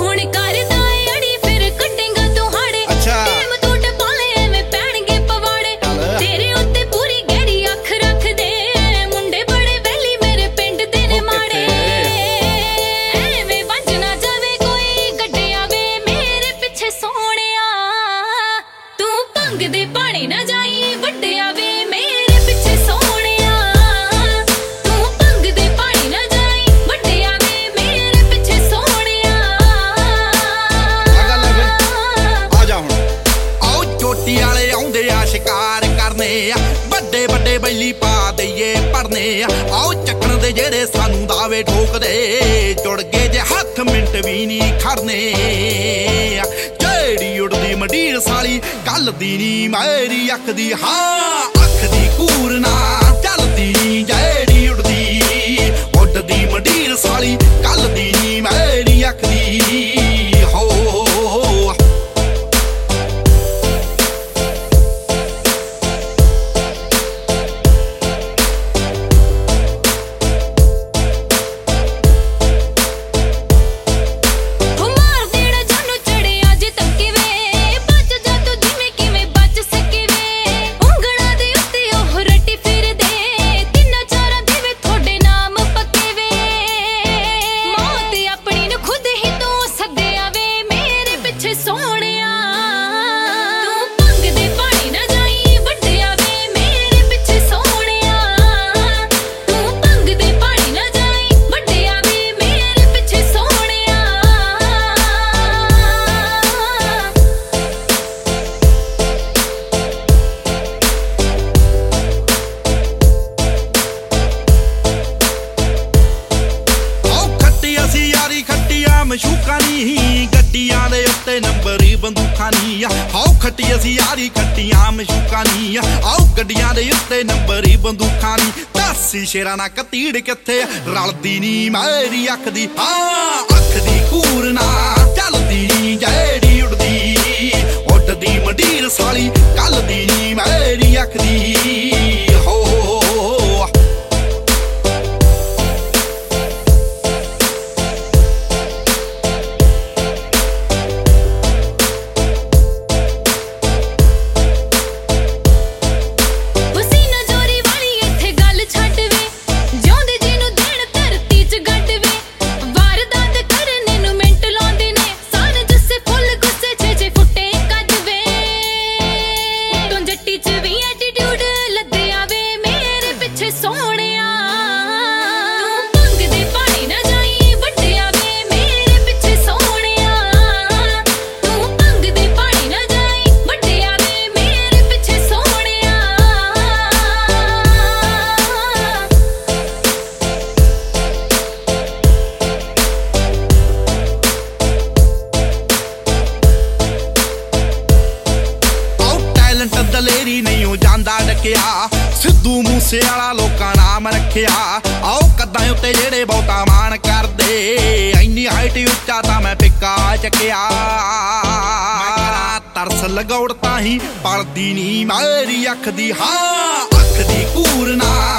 ਹੁਣ ਕਰਦਾ ਵੱਡੇ ਵੱਡੇ ਬੈਲੀ ਪਾ ਦਈਏ ਪਰਨੇ ਆਓ ਚੱਕਣ ਦੇ ਜਿਹੜੇ ਸਾਨੂੰ ਦਾਵੇ ਠੋਕਦੇ, ਜੁੜ ਗਏ ਜੇ ਹੱਥ ਮਿੰਟ ਵੀ ਨਹੀਂ ਖੜਨੇ ਜਿਹੜੀ ਉੜਦੀ ਮਡੀਰ ਸਾਲੀ, ਗੱਲ ਦੀ ਨਹੀਂ ਮੇਰੀ ਅੱਖ ਦੀ ਹਾਂ ਨੀ ਹਾਉ ਖੱਟੀ ਅਸੀਂ ਯਾਰੀ ਖੱਟੀਆਂ ਮਸ਼ੂਕਾ ਨੀ ਆਉ ਗੱਡੀਆਂ ਦੇ ਉੱਤੇ ਨੰਬਰ ਹੀ ਬੰਦੂਕਾਂ ਨੀ ਤਾਸੀ ਸ਼ੇਰਾਂ ਨਾਲ ਕਤੀੜ ਕਿੱਥੇ ਰਲਦੀ ਨੀ ਮੇਰੀ ਅੱਖ ਦੀ। ਹਾਂ, ਅੱਖ ਦੀ ਕੂਰ ਚੱਲ ਛਕਿਆ ਸਿੱਧੂ ਮੂਸੇ ਵਾਲਾ ਲੋਕਾਂ ਨਾਮ ਰੱਖਿਆ। ਆਓ ਕੱਦਾਂ ਉੱਤੇ ਜਿਹੜੇ ਬਹੁਤਾ ਮਾਣ ਕਰਦੇ। ਐਨੀ ਹਾਈਟ ਉੱਚਾ ਤਾਂ ਮੈਂ ਪਿੱਕਾ ਚੱਕਿਆ। ਤਰਸ ਲਗਾਉੜ ਤਾਂ ਹੀ ਪਲਦੀ ਨਹੀਂ ਮੇਰੀ ਅੱਖ ਦੀ ਹਾਂ, ਅੱਖ ਦੀ ਕੂਰਨਾ